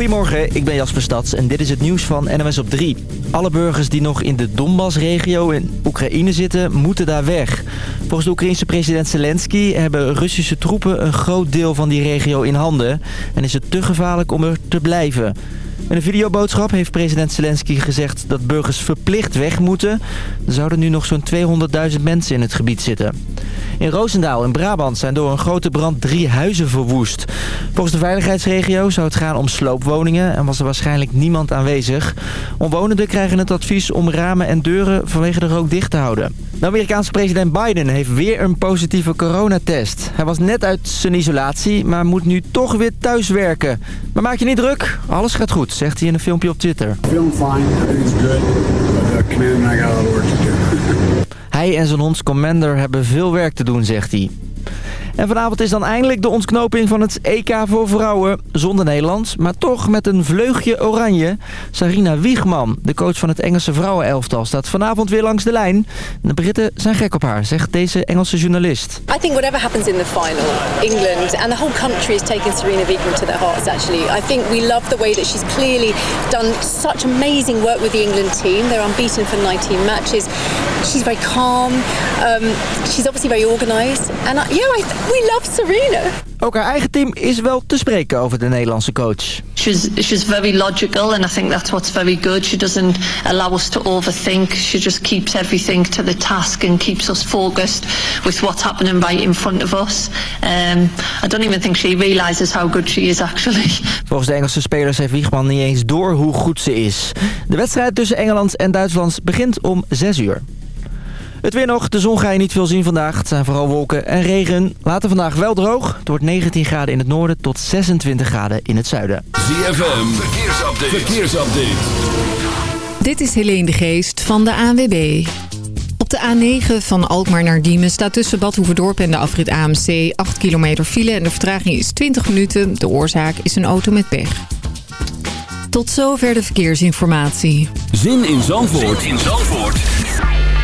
Goedemorgen, ik ben Jasper Stads en dit is het nieuws van NMS op 3. Alle burgers die nog in de Donbass-regio in Oekraïne zitten, moeten daar weg. Volgens de Oekraïense president Zelensky hebben Russische troepen een groot deel van die regio in handen. En is het te gevaarlijk om er te blijven. In een videoboodschap heeft president Zelensky gezegd dat burgers verplicht weg moeten. Er zouden nu nog zo'n 200.000 mensen in het gebied zitten. In Roosendaal in Brabant zijn door een grote brand drie huizen verwoest. Volgens de veiligheidsregio zou het gaan om sloopwoningen en was er waarschijnlijk niemand aanwezig. Omwonenden krijgen het advies om ramen en deuren vanwege de rook dicht te houden. De Amerikaanse president Biden heeft weer een positieve coronatest. Hij was net uit zijn isolatie, maar moet nu toch weer thuiswerken. Maar maak je niet druk, alles gaat goed, zegt hij in een filmpje op Twitter. Feeling fine, everything's good. Uh, Command and I. Hij en zijn hond Commander hebben veel werk te doen, zegt hij. En vanavond is dan eindelijk de ontknoping van het EK voor vrouwen. Zonder Nederland, maar toch met een vleugje oranje. Sarina Wiegman, de coach van het Engelse vrouwenelftal, staat vanavond weer langs de lijn. De Britten zijn gek op haar, zegt deze Engelse journalist. I think whatever happens in the final, England and the whole country has taken Serena Wiegman to their hearts actually. I think we love the way that she's clearly done such amazing work with the England team. They're unbeaten for 19 matches. She's very calm. Um, she's obviously very organised. And yeah, I, we love Serena. Ook haar eigen team is wel te spreken over de Nederlandse coach. She's she's very logical, and I think that's what's very good. She doesn't allow us to overthink. She just keeps everything to the task and keeps us focused with what's happening right in front of us. Um, I don't even think she realizes how good she is actually. Volgens de Engelse spelers heeft Wiegman niet eens door hoe goed ze is. De wedstrijd tussen Engeland en Duitsland begint om 6 uur. Het weer nog. De zon ga je niet veel zien vandaag. Het zijn vooral wolken en regen. Later vandaag wel droog. Het wordt 19 graden in het noorden tot 26 graden in het zuiden. ZFM, verkeersupdate. verkeersupdate. Dit is Helene de Geest van de ANWB. Op de A9 van Alkmaar naar Diemen staat tussen Bad Hoeverdorp en de afrit AMC 8 kilometer file en de vertraging is 20 minuten. De oorzaak is een auto met pech. Tot zover de verkeersinformatie. Zin in Zandvoort, zin in Zandvoort.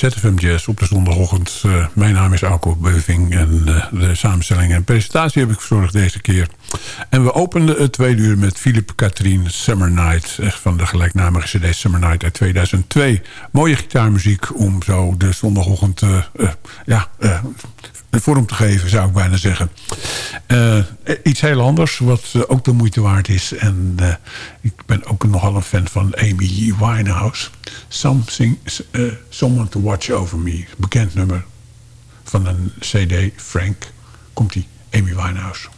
ZFM op de zondagochtend. Uh, mijn naam is Alko Beuving en uh, de samenstelling en presentatie heb ik verzorgd deze keer. En we openden het tweede uur met Philip Katrien Summer Night... van de gelijknamige cd Summer Night uit 2002. Mooie gitaarmuziek om zo de zondagochtend uh, ja, een vorm te geven, zou ik bijna zeggen. Iets heel anders, wat ook de moeite waard is. En ik ben ook nogal een fan van Amy Winehouse. Something, Someone to Watch Over Me. Bekend nummer van een cd, Frank. Komt-ie, Amy Winehouse.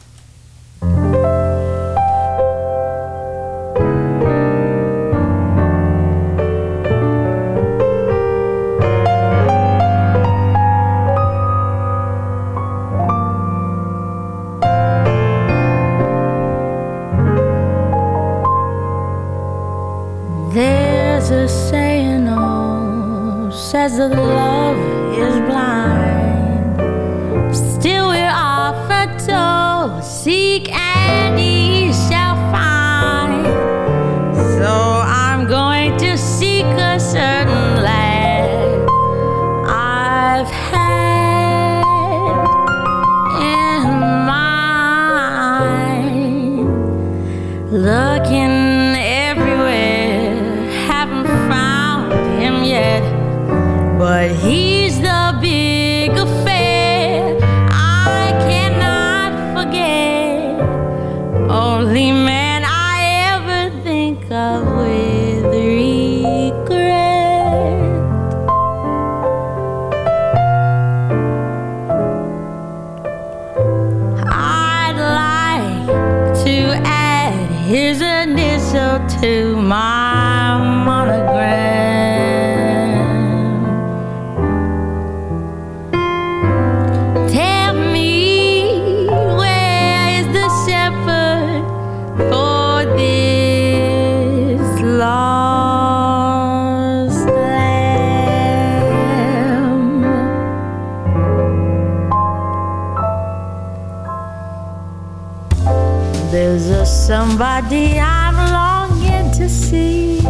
There's a somebody I'm longing to see.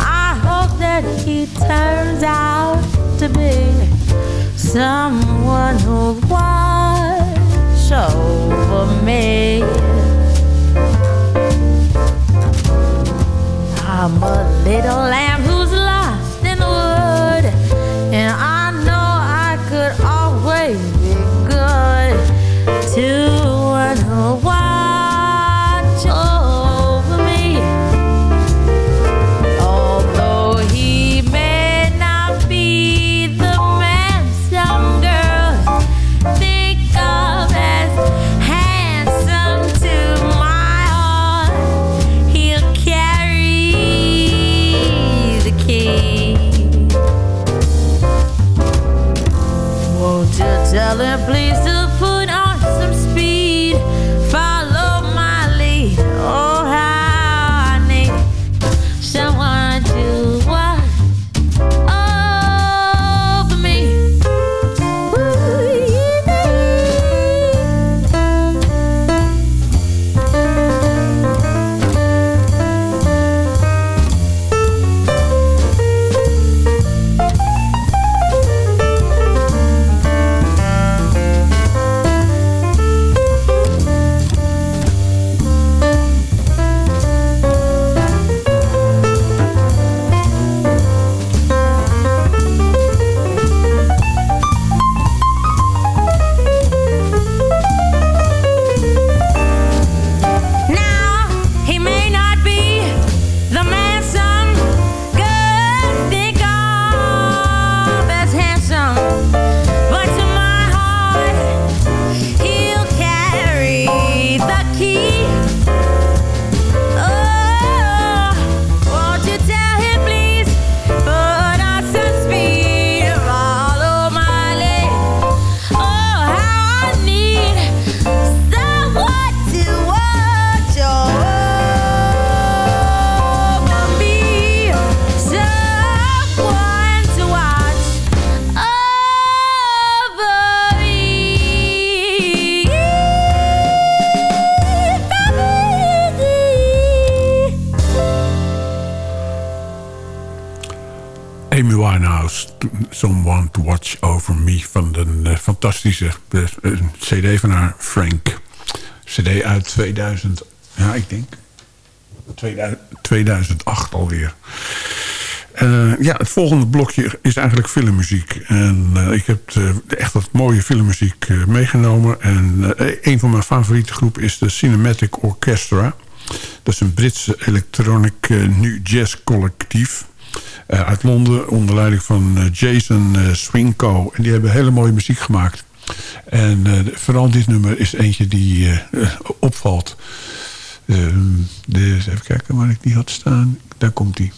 I hope that he turns out to be someone who'll watch over me. I'm a little lamb cd van haar, Frank. Cd uit 2000, ja, ik denk 2000, 2008 alweer. Uh, ja, het volgende blokje is eigenlijk filmmuziek. En uh, ik heb uh, echt wat mooie filmmuziek meegenomen. En een van mijn favoriete groepen is de Cinematic Orchestra. Dat is een Britse electronic nu jazz collectief. uit Londen onder leiding van Jason Swinko. En die hebben hele mooie muziek gemaakt. En vooral dit nummer is eentje die opvalt. dus even kijken waar ik die had staan. Daar komt die.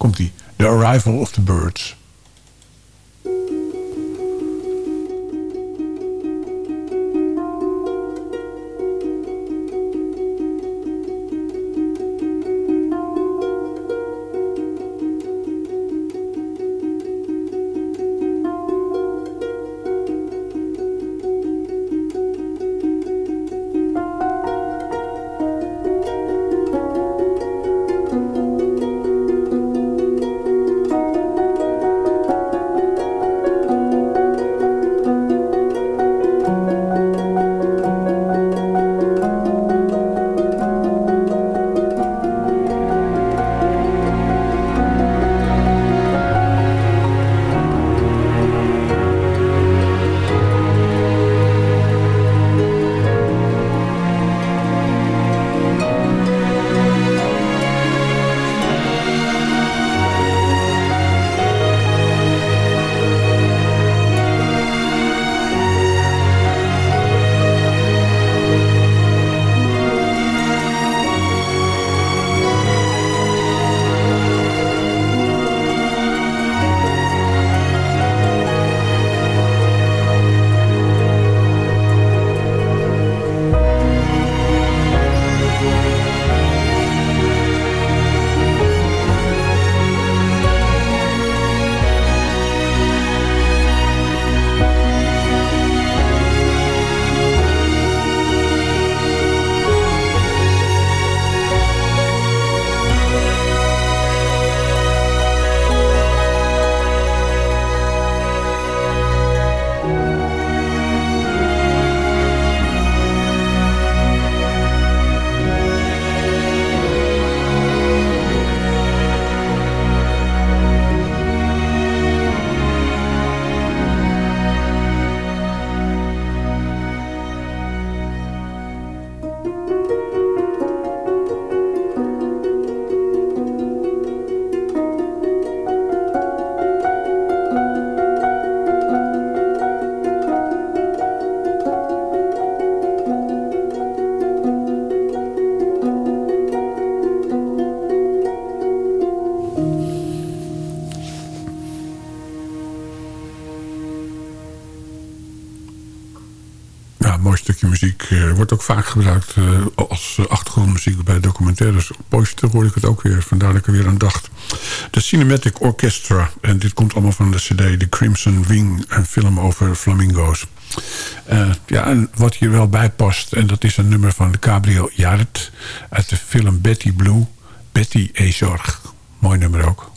komt die. The Arrival of the Birds. Vaak gebruikt uh, als achtergrondmuziek bij documentaires. Op Poster hoorde ik het ook weer, vandaar dat ik er weer aan dacht. De Cinematic Orchestra, en dit komt allemaal van de cd... The Crimson Wing, een film over flamingo's. Uh, ja, en wat hier wel bij past, en dat is een nummer van Gabriel Jart... uit de film Betty Blue, Betty Ezorg. Mooi nummer ook.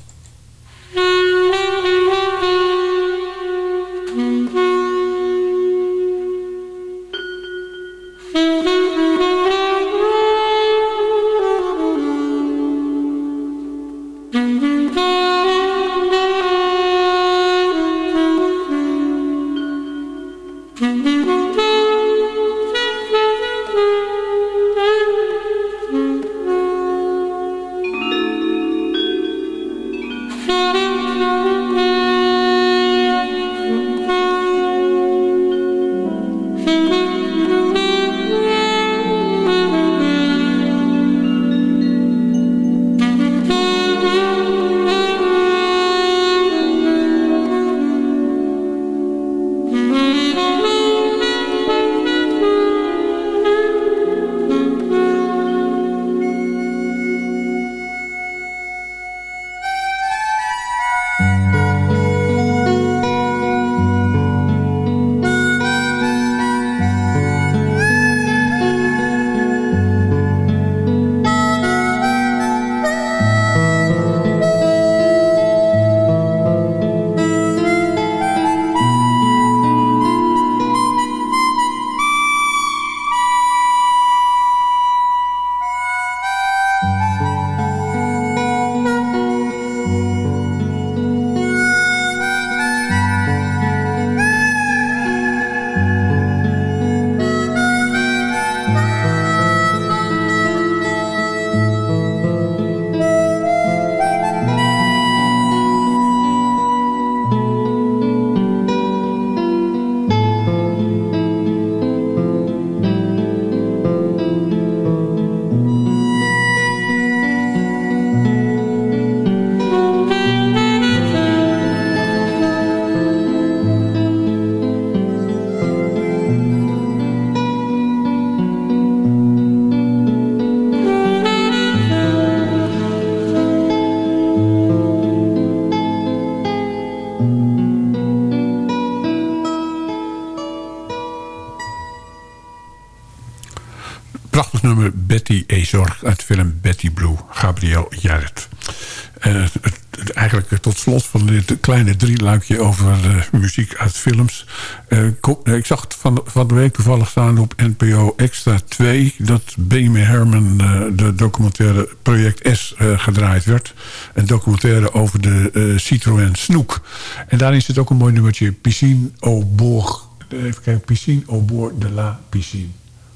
Kleine drieluikje over eh, muziek uit films. Eh, eh, ik zag het van, van de week toevallig staan op NPO Extra 2... dat Benjamin Herman de documentaire Project S gedraaid werd. Een documentaire over de Citroën Snoek. En daarin zit ook een mooi nummertje Piscine au bord. Even kijken, Piscine au bord de la piscine.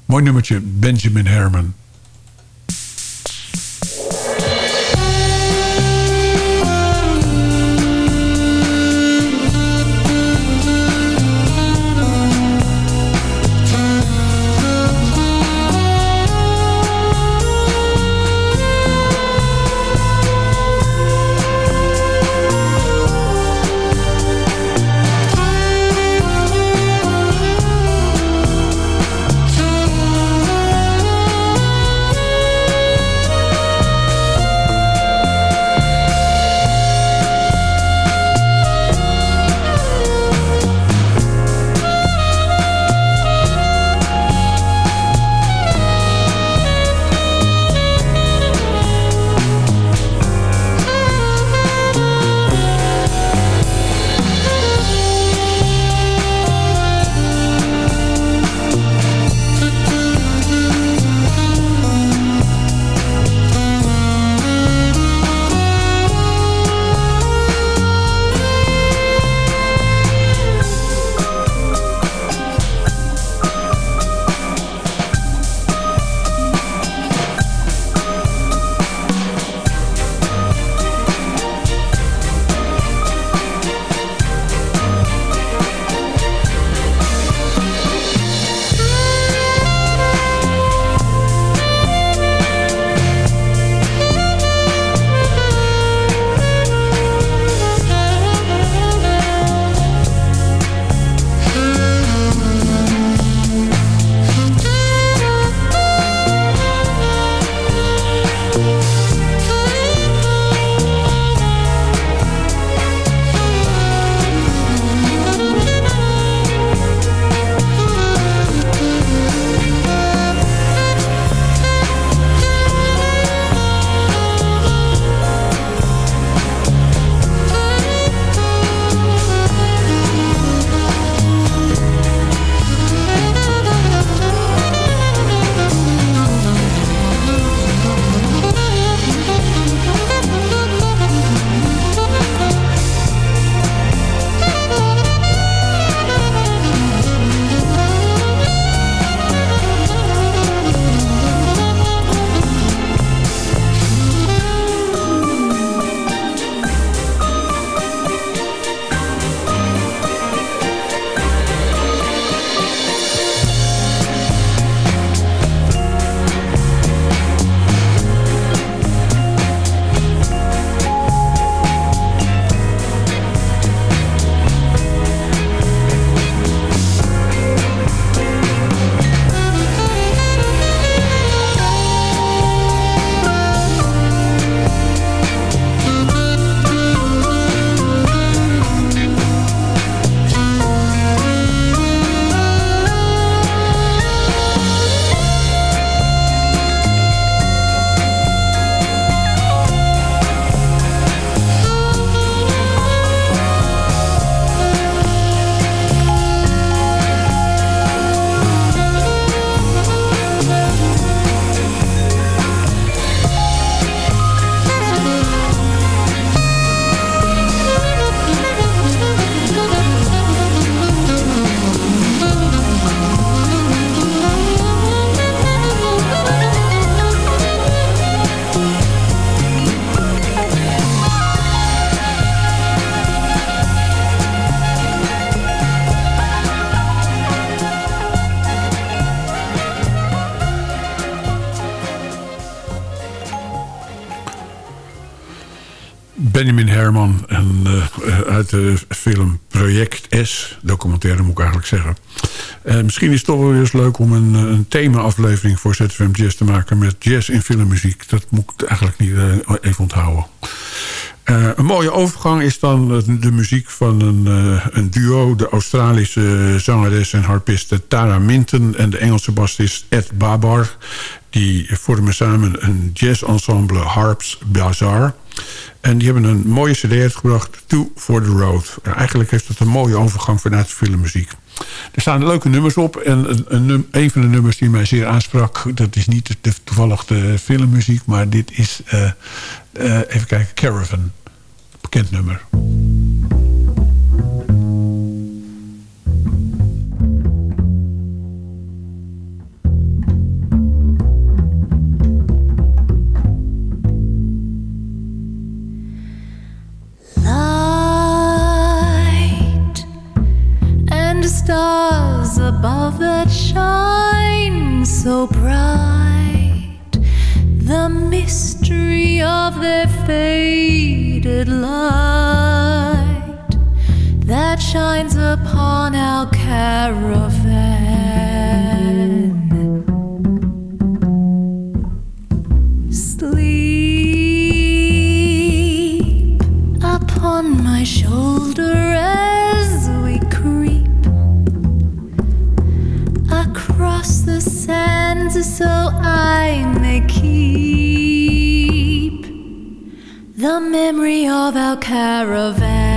Mooi nummertje Benjamin Herman. En, eh, uit de film Project S. Documentaire moet ik eigenlijk zeggen. Eh, misschien is het toch wel eens leuk om een, eh, een thema-aflevering voor ZFM Jazz te maken... met jazz in filmmuziek. Dat moet ik eigenlijk niet even onthouden. Een mooie overgang is dan de, muziek van een, een duo. De Australische zangeres en harpiste Tara Minton... en de Engelse bassist Ed Babar. Die vormen samen een jazz-ensemble Harps Bazaar. En die hebben een mooie cd uitgebracht, Two for the Road. Eigenlijk heeft het een mooie overgang vanuit filmmuziek. Er staan leuke nummers op. En een, een, een van de nummers die mij zeer aansprak... dat is niet de, toevallig de filmmuziek... maar dit is, eh, eh, even kijken, Caravan. Bekend nummer. Stars above that shine so bright. The mystery of their faded light that shines upon our caravan. I may keep the memory of our caravan.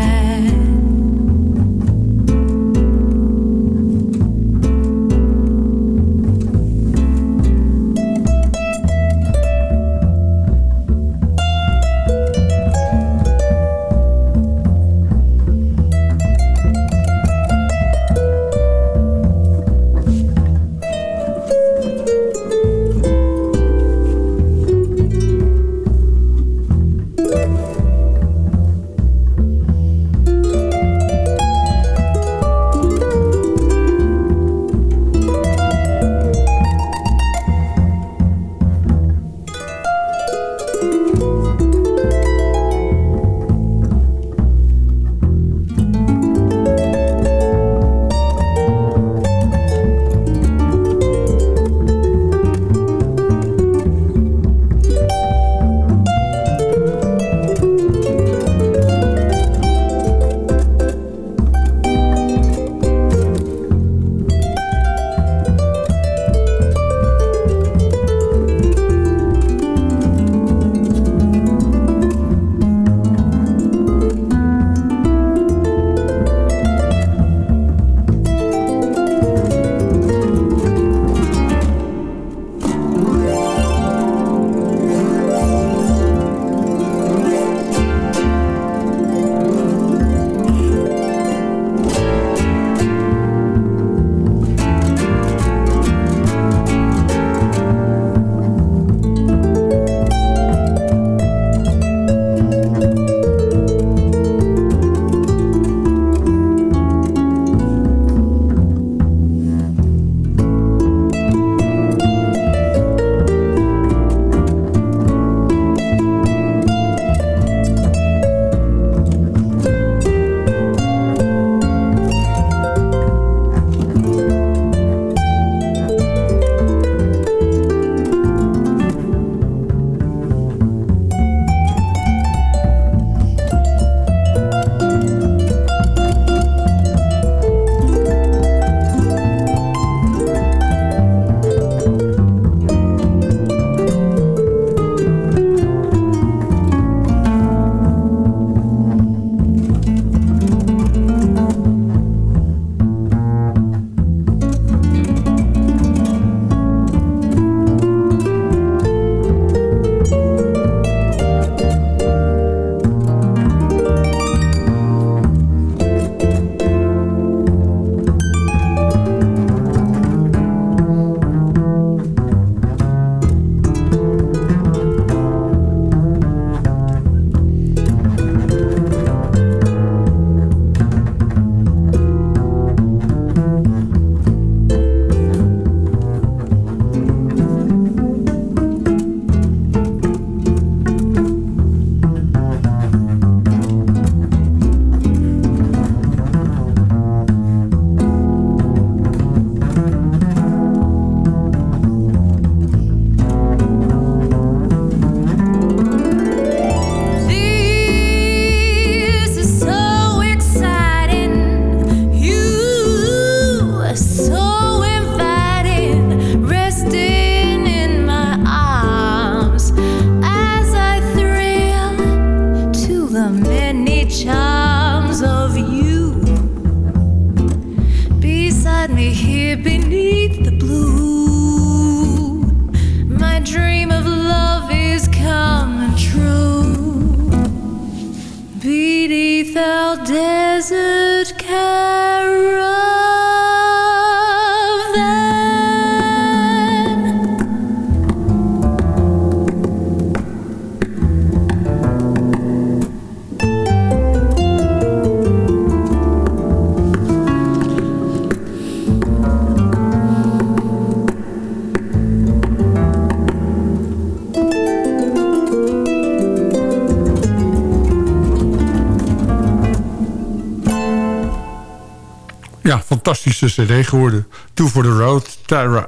Fantastische cd geworden. Two for the Road, Tyra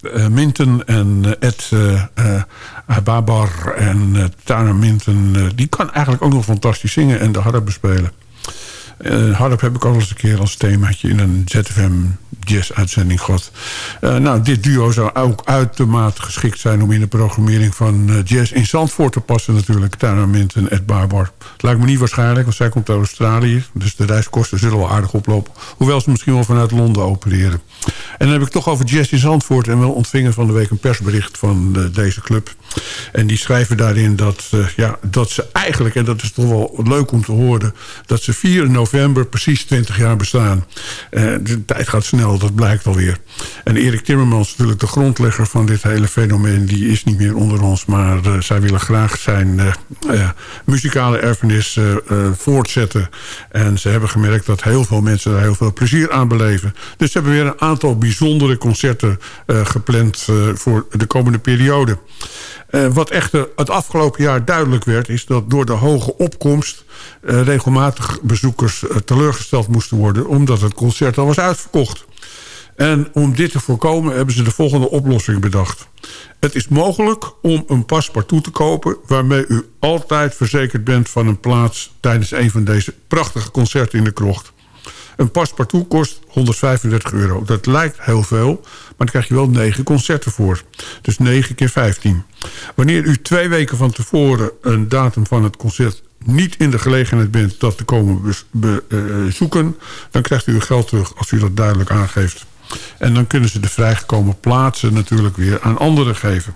eh, Minton en eh, Ed Babar en Tara Minton. die kan eigenlijk ook nog fantastisch zingen en de harp bespelen. Eh harp heb ik al eens een keer als themaatje in een ZFM jazz-uitzending gehad. Eh, nou, dit duo zou ook uitermate geschikt zijn... om in de programmering van jazz in Zandvoort te passen natuurlijk. Tara Minton, Ed Barbar. Lijkt me niet waarschijnlijk, want zij komt uit Australië. Dus de reiskosten zullen wel aardig oplopen. Hoewel ze misschien wel vanuit Londen opereren. En dan heb ik toch over jazz Zandvoort... en wel ontvingen van de week een persbericht van eh, deze club. En die schrijven daarin dat, eh, ja, dat ze eigenlijk... en dat is toch wel leuk om te horen... dat ze 4 november precies 20 jaar bestaan. Eh, de tijd gaat snel, dat blijkt alweer. En Erik Timmermans, natuurlijk de grondlegger van dit hele fenomeen... die is niet meer onder ons, maar zij willen graag zijn muzikale erfenis voortzetten. En ze hebben gemerkt dat heel veel mensen daar heel veel plezier aan beleven. Dus ze hebben weer een aantal bijzondere concerten eh, gepland eh, voor de komende periode. Eh, wat echter het afgelopen jaar duidelijk werd... is dat door de hoge opkomst... regelmatig bezoekers teleurgesteld moesten worden... omdat het concert al was uitverkocht. En om dit te voorkomen hebben ze de volgende oplossing bedacht. Het is mogelijk om een paspartout te kopen... waarmee u altijd verzekerd bent van een plaats... tijdens een van deze prachtige concerten in de krocht. Een paspartout kost 135 euro. Dat lijkt heel veel, maar dan krijg je wel 9 concerten voor. Dus 9 keer 15. Wanneer u twee weken van tevoren een datum van het concert niet in de gelegenheid bent dat te komen bes- be- eh, dan krijgt u uw geld terug als u dat duidelijk aangeeft. En dan kunnen ze de vrijgekomen plaatsen natuurlijk weer aan anderen geven.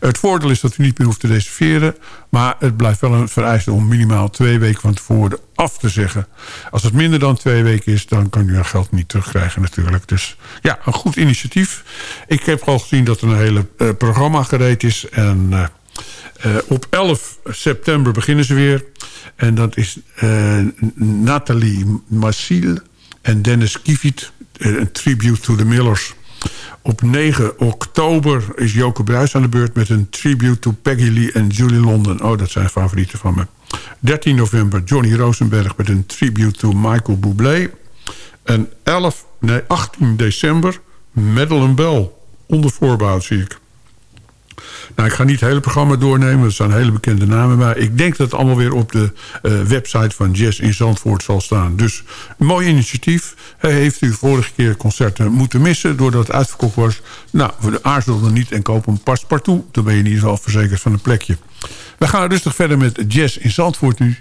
Het voordeel is dat u niet meer hoeft te reserveren... maar het blijft wel een vereiste om minimaal twee weken van tevoren af te zeggen. Als het minder dan twee weken is... dan kan u uw geld niet terugkrijgen natuurlijk. Dus ja, een goed initiatief. Ik heb al gezien dat er een hele eh, programma gereed is... en eh, eh, op 11 september beginnen ze weer. En dat is Nathalie Massiel en Dennis Kievit. eh, Een tribute to the Millers. Op 9 oktober is Joke Bruis aan de beurt... met een tribute to Peggy Lee en Julie London. Oh, dat zijn favorieten van me. 13 november Johnny Rosenberg met een tribute to Michael Bublé. En 11, nee, 18 december Madeleine Bell. Onder voorbouw zie ik. Nou, ik ga niet het hele programma doornemen. Er staan hele bekende namen. Maar ik denk dat het allemaal weer op de eh, website van Jazz in Zandvoort zal staan. Dus een mooi initiatief. Heeft u vorige keer concerten moeten missen doordat het uitverkocht was. Nou, we aarzelen niet en koop een paspartout. Dan ben je in ieder geval verzekerd van een plekje. We gaan rustig verder met Jazz in Zandvoort nu.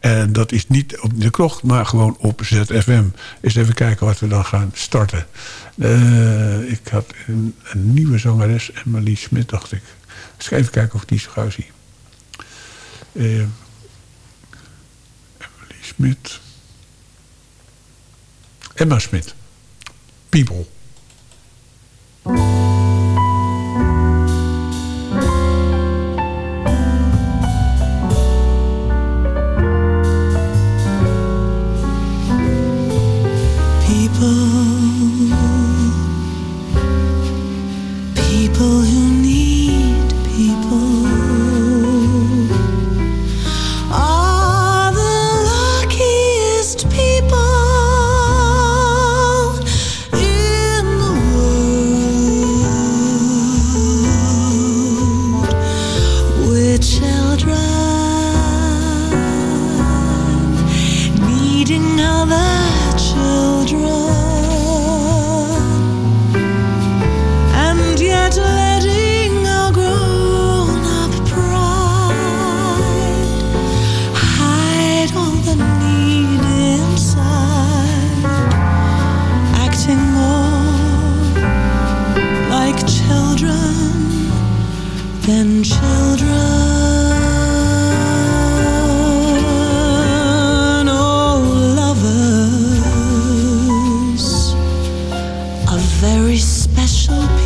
En dat is niet op de krocht, maar gewoon op ZFM. Eens even kijken wat we dan gaan starten. Eh, ik had een, een nieuwe zangeres, Emily Smit, dacht ik. Dus even kijken of ik die zo zie. Eh, Emily Smit. Emma Smit. People,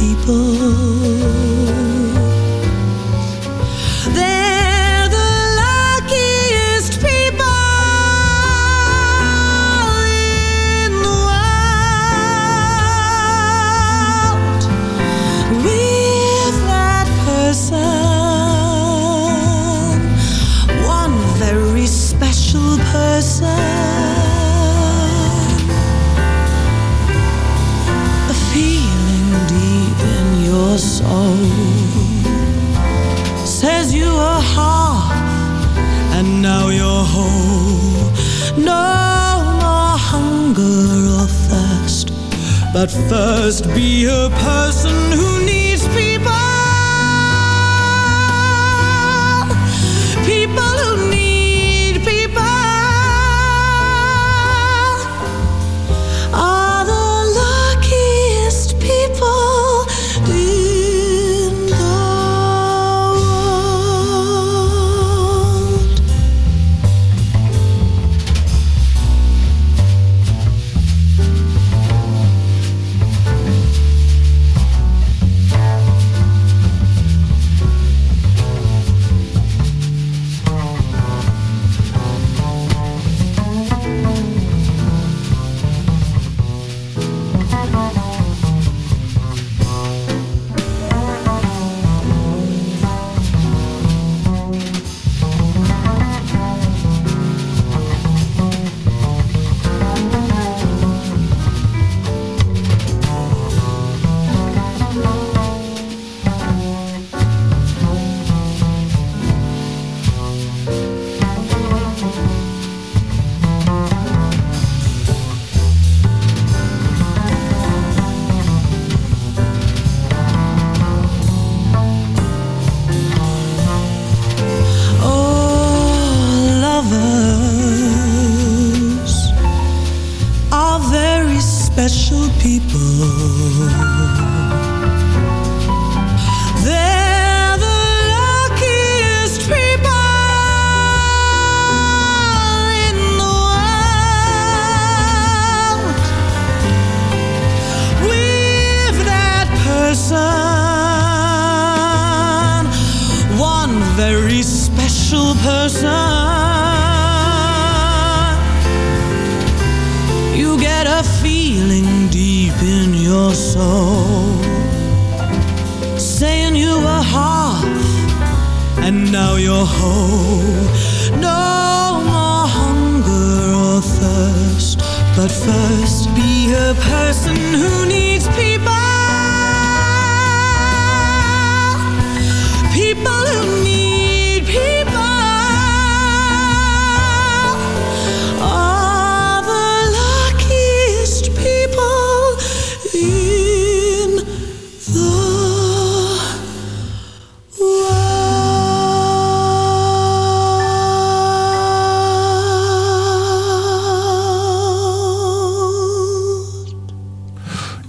People.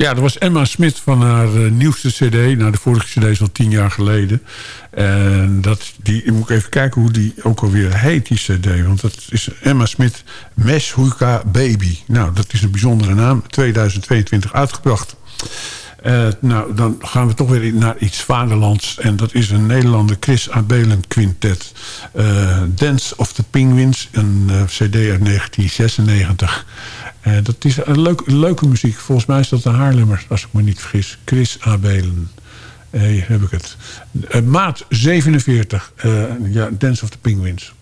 Ja, dat was Emma Smit van haar eh, nieuwste cd. Nou, de vorige cd is al tien jaar geleden. En dat, die, ik moet even kijken hoe die ook alweer heet, die cd. Want dat is Emma Smit Meshuika Baby. Nou, dat is een bijzondere naam. 2022 uitgebracht. Eh, nou, dan gaan we toch weer naar iets vaderlands. En dat is een Nederlander Chris Abelen Quintet. Eh, Dance of the Penguins, een eh, cd uit 1996. Eh, dat is een leuk, leuke muziek. Volgens mij is dat een Haarlemmer, als ik me niet vergis. Chris Abelen. Hier heb ik het. Maat 47. eh, ja, Dance of the Penguins.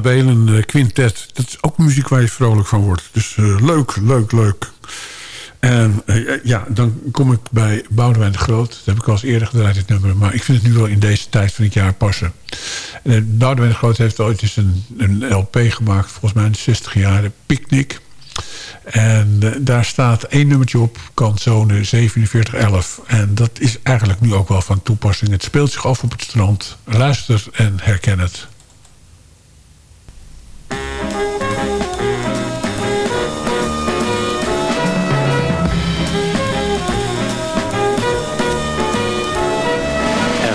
Abelen uh, Quintet. Dat is ook muziek waar je vrolijk van wordt. Dus uh, leuk, leuk, leuk. En uh, ja, dan kom ik bij Boudewijn de Groot. Dat heb ik al eens eerder gedraaid, dit nummer. Maar ik vind het nu wel in deze tijd van het jaar passen. Uh, de Groot heeft ooit eens een, een LP gemaakt. Volgens mij in de 60 jaren. Picnic. En daar staat één nummertje op. Canzone 4711. En dat is eigenlijk nu ook wel van toepassing. Het speelt zich af op het strand. Luister en herken het.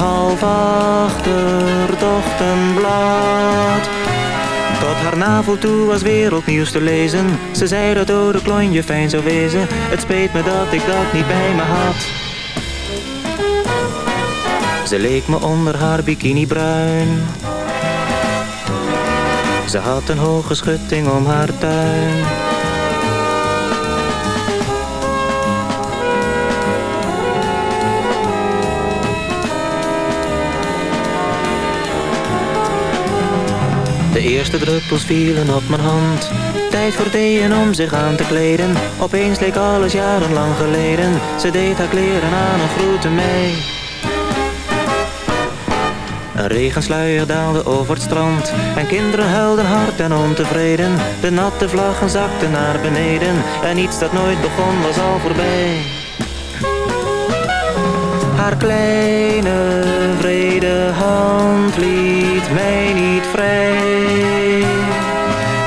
half achter het ochtendblad Tot haar navel toe was wereldnieuws te lezen Ze zei dat oude klonje fijn zou wezen Het speet me dat ik dat niet bij me had ze leek me onder haar bikini bruin. Ze had een hoge schutting om haar tuin. De eerste druppels vielen op mijn hand. Tijd voor theeën om zich aan te kleden. Opeens leek alles jarenlang geleden. Ze deed haar kleren aan en groette mij. Een regensluier daalde over het strand En kinderen huilden hard en ontevreden De natte vlaggen zakten naar beneden En iets dat nooit begon was al voorbij Haar kleine vrede hand liet mij niet vrij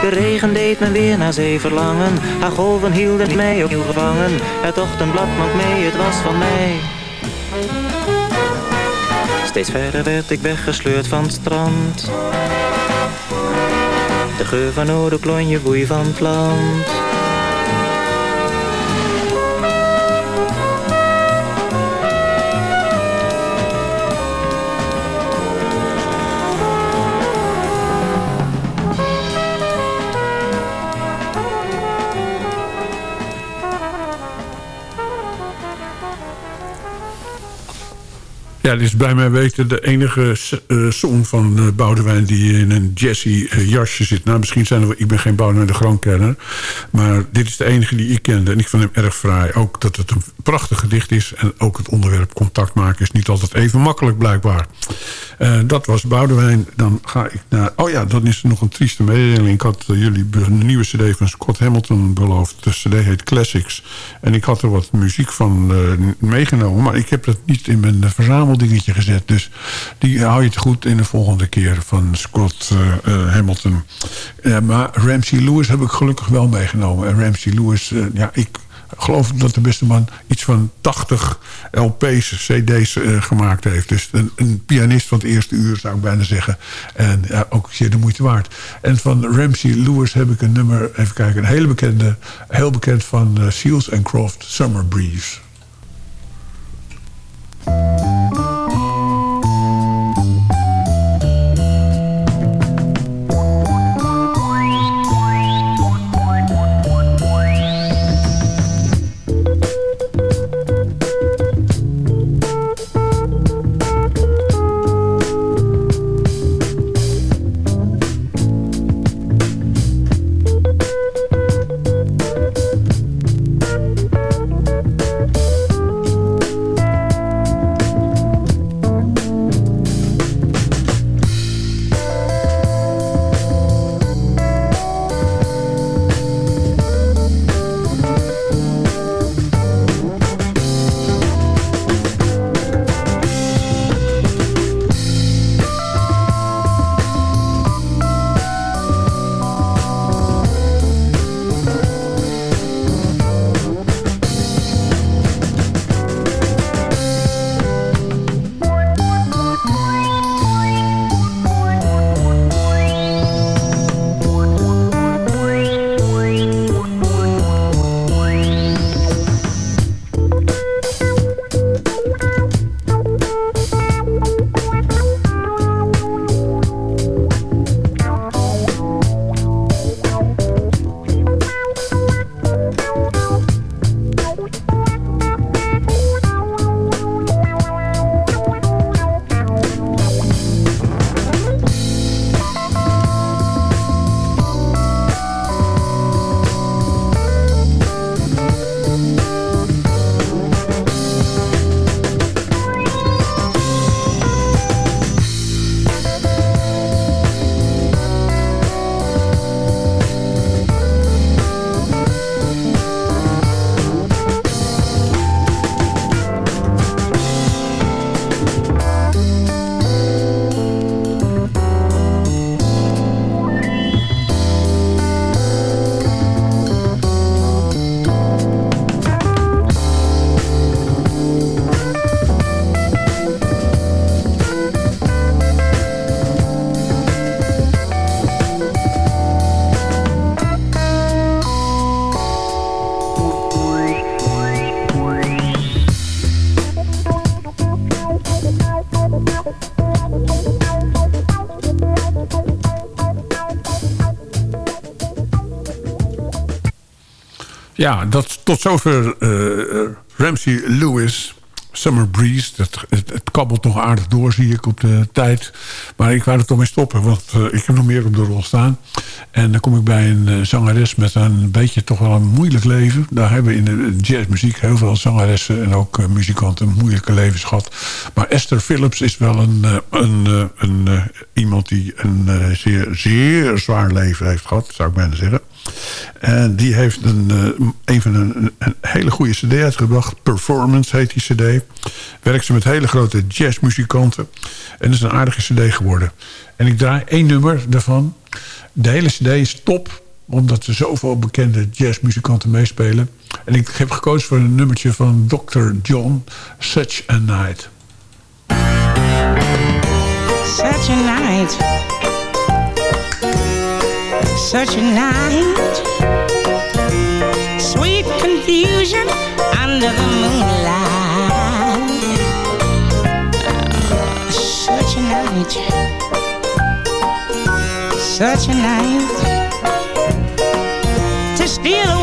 de regen deed me weer naar zee verlangen Haar golven hielden mij opnieuw gevangen Het ochtendblad maakt mee, het was van mij Steeds verder werd ik weggesleurd van het strand. De geur van oude klonje woei van het land. Ja, dit is bij mij weten de enige uh, song van uh, Boudewijn... die in een jazzy uh, jasje zit. Nou, misschien zijn er wel... Ik ben geen Boudewijn de Groenkenner. Maar dit is de enige die ik kende. En ik vind hem erg fraai. Ook dat het een prachtig gedicht is. En ook het onderwerp contact maken is niet altijd even makkelijk blijkbaar. dat was Boudewijn. Dan ga ik naar... Oh ja, dan is er nog een trieste mededeling. Ik had jullie een nieuwe cd van Scott Hamilton beloofd. De cd heet Classics. En ik had er wat muziek van meegenomen. Maar ik heb dat niet in mijn verzameling dingetje gezet. Dus die hou je het goed in de volgende keer van Scott uh, uh, Hamilton. Maar Ramsey Lewis heb ik gelukkig wel meegenomen. En Ramsey Lewis, ja, ik geloof dat de beste man iets van 80 LP's, CD's gemaakt heeft. Dus een, een, pianist van het eerste uur zou ik bijna zeggen. En ja, ook zeer de moeite waard. En van Ramsey Lewis heb ik een nummer, even kijken, een hele bekende, heel bekend van Seals and Croft, Summer Breeze. Ja, dat, tot zover uh, Ramsey Lewis... Summer Breeze. Dat, het, het, kabbelt nog aardig door, zie ik op de tijd. Maar ik wou er toch mee stoppen, want uh, ik heb nog meer op de rol staan. En dan kom ik bij een uh, zangeres met een beetje toch wel een moeilijk leven. Daar hebben in de jazzmuziek heel veel zangeressen en ook uh, muzikanten moeilijke levens gehad. Maar Esther Phillips is wel een, een, een iemand die een zeer, zeer zwaar leven heeft gehad, zou ik bijna zeggen. En die heeft een, een van een, een, hele goede cd uitgebracht. Performance heet die cd. Werkt ze met hele grote jazzmuzikanten. En het is een aardige cd geworden. En ik draai één nummer daarvan. De hele cd is top. Omdat er zoveel bekende jazzmuzikanten meespelen. En ik heb gekozen voor een nummertje van Dr. John. Such a Night. Such a night such a night. Sweet confusion under the moonlight. Uh, such a night. Such a night. To steal away,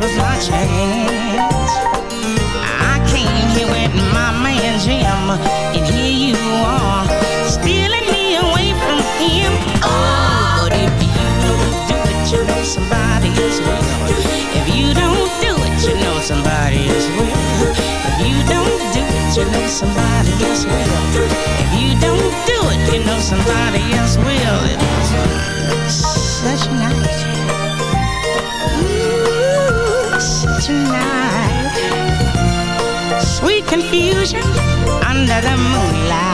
was my chance. I came here with my man Jim, and here you are, stealing me away from him. Oh, if you don't do you know somebody else will. If you don't do it, you know somebody else will. If you don't do it, you know somebody will. If you don't do it, you know somebody will. Was such a night. Confusion under the moonlight.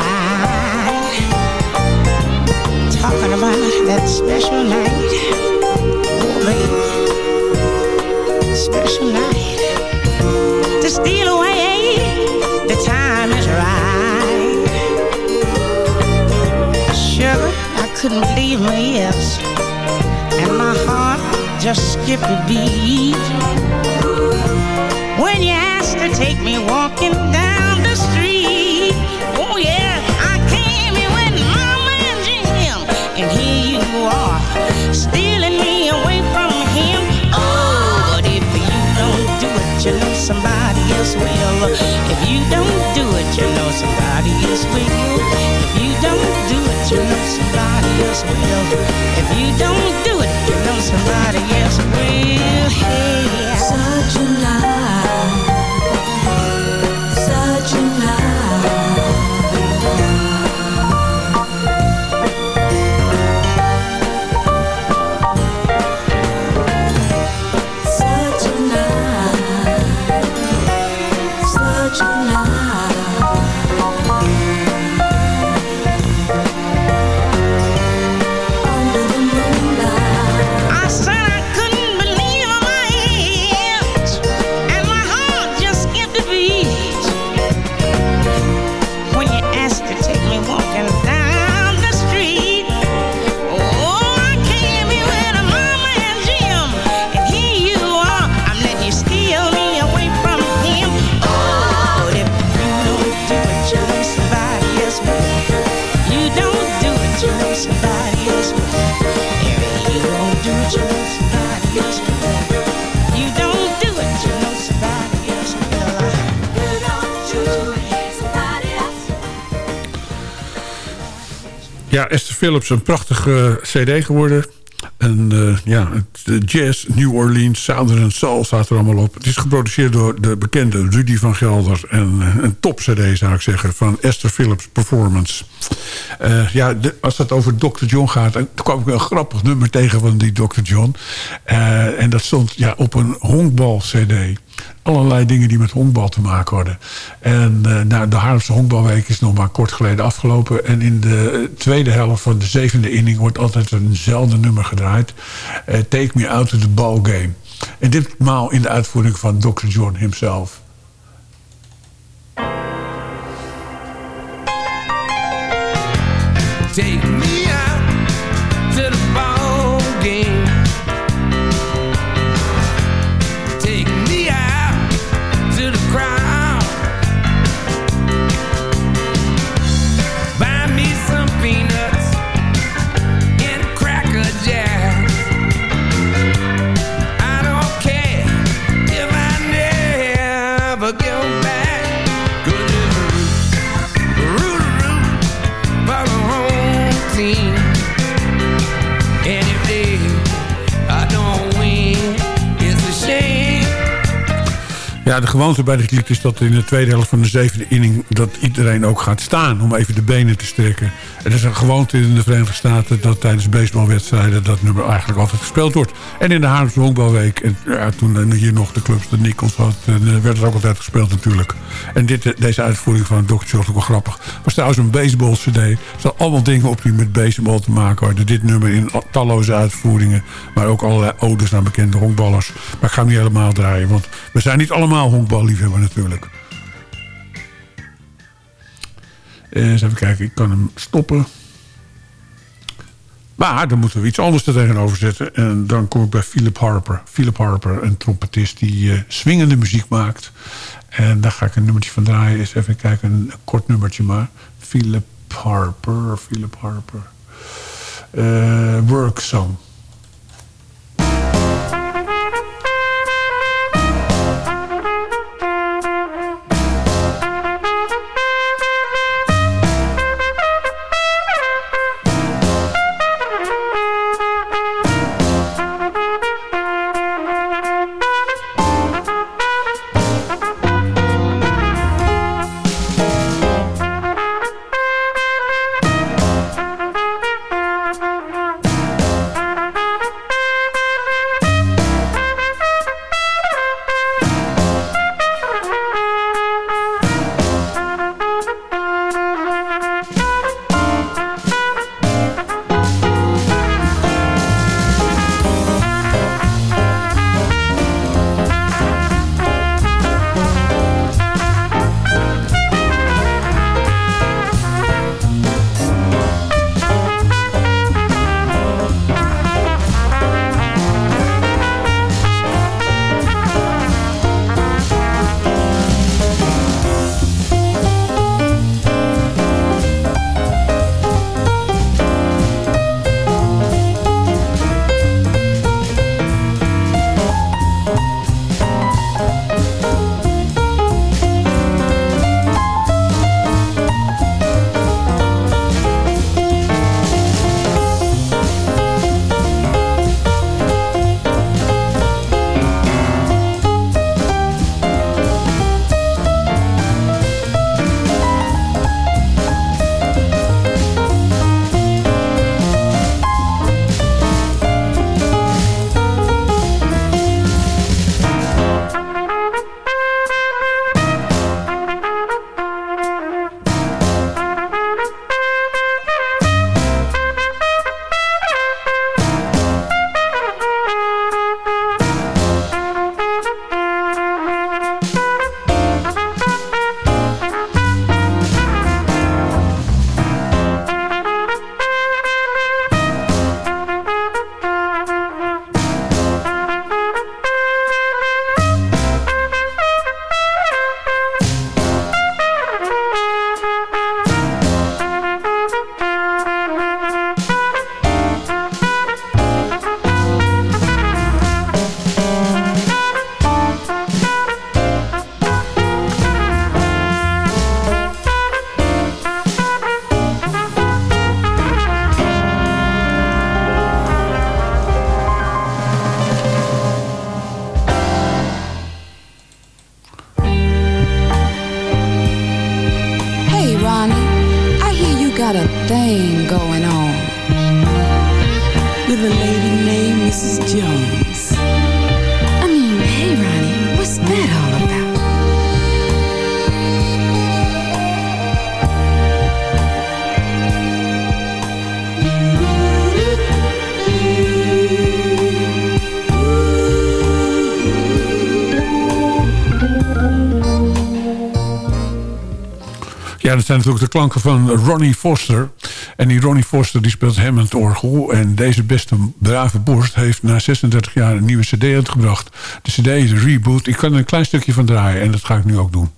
Talking about that special night. Oh, baby. Special night. To steal away, the time is right. Sugar, I couldn't believe my ears. And my heart just skipped a beat when you asked to take me walking do it, you know somebody else will. If you don't do it, you know somebody else will. If you don't do it, you know somebody else will. Hey, such a night, Ja, Esther Phillips, een prachtige cd geworden. En uh, ja, het, jazz, New Orleans, Southern Soul staat er allemaal op. Het is geproduceerd door de bekende Rudy van Gelder. En een top cd zou ik zeggen, van Esther Phillips Performance. Uh, ja, als het over Dr. John gaat, dan kwam ik een grappig nummer tegen van die Dr. John. en dat stond ja, op een honkbal cd allerlei dingen die met honkbal te maken hadden. En uh, nou, de Haarlemse honkbalweek is nog maar kort geleden afgelopen. En in de tweede helft van de zevende inning wordt altijd eenzelfde nummer gedraaid. Take me out to the ball game. En ditmaal in de uitvoering van Dr. John himself. Take me Ja, de gewoonte bij dit lied is dat in de tweede helft van de zevende inning... dat iedereen ook gaat staan om even de benen te strekken. Het is een gewoonte in de Verenigde Staten... dat tijdens baseballwedstrijden dat nummer eigenlijk altijd gespeeld wordt. En in de Haarlemse Honkbalweek, en ja, toen hier nog de clubs de Nichols had... werd het ook altijd gespeeld natuurlijk. En dit, deze uitvoering van Dr. George ook wel grappig. was trouwens een baseball cd. Er staan allemaal dingen op die met baseball te maken hadden. Dit nummer in talloze uitvoeringen. Maar ook allerlei odes naar bekende honkballers. Maar ik ga hem niet helemaal draaien, want we zijn niet allemaal honkballiefhebber natuurlijk. Eens even kijken, ik kan hem stoppen. Maar dan moeten we iets anders er tegenover zetten. En dan kom ik bij Philip Harper. Philip Harper, een trompetist die uh, swingende muziek maakt. En daar ga ik een nummertje van draaien. Eens even kijken, een, kort nummertje maar. Philip Harper, Philip Harper. Uh, work Song. Ja, dat zijn natuurlijk de klanken van Ronnie Foster. En die Ronnie Foster die speelt Hammond-orgel. En deze beste brave borst heeft na 36 jaar een nieuwe cd uitgebracht. De cd is Reboot. Ik kan er een klein stukje van draaien en dat ga ik nu ook doen.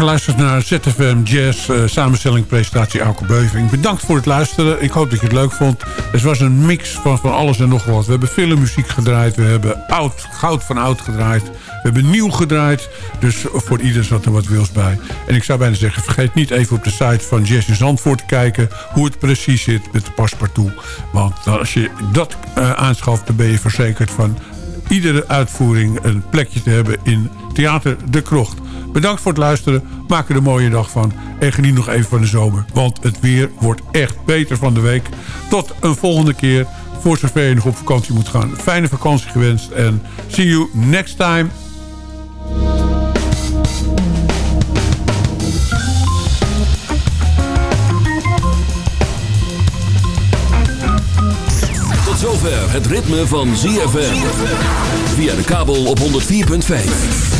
Geluisterd naar ZFM Jazz, eh, samenstelling, presentatie Auke Beuving. Bedankt voor het luisteren. Ik hoop dat je het leuk vond. Het was een mix van, van alles en nog wat. We hebben filmmuziek gedraaid. We hebben oud, goud van oud gedraaid. We hebben nieuw gedraaid. Dus voor ieder zat er wat wils bij. En ik zou bijna zeggen, vergeet niet even op de site van Jazz in Zandvoort te kijken... hoe het precies zit met de paspartout. Want als je dat eh, aanschaft, dan ben je verzekerd van iedere uitvoering een plekje te hebben in Theater De Krocht. Bedankt voor het luisteren. Maak er een mooie dag van. En geniet nog even van de zomer. Want het weer wordt echt beter van de week. Tot een volgende keer. Voor zover je nog op vakantie moet gaan. Fijne vakantie gewenst. En see you next time. Tot zover het ritme van ZFM. Via de kabel op 104.5.